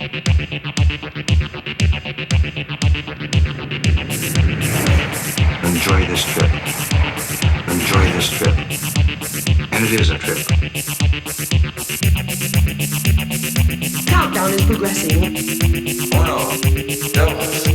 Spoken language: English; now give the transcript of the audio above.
Enjoy this trip. Enjoy this trip. And it is a trip. Countdown is progressing. Oh, Uno, dos,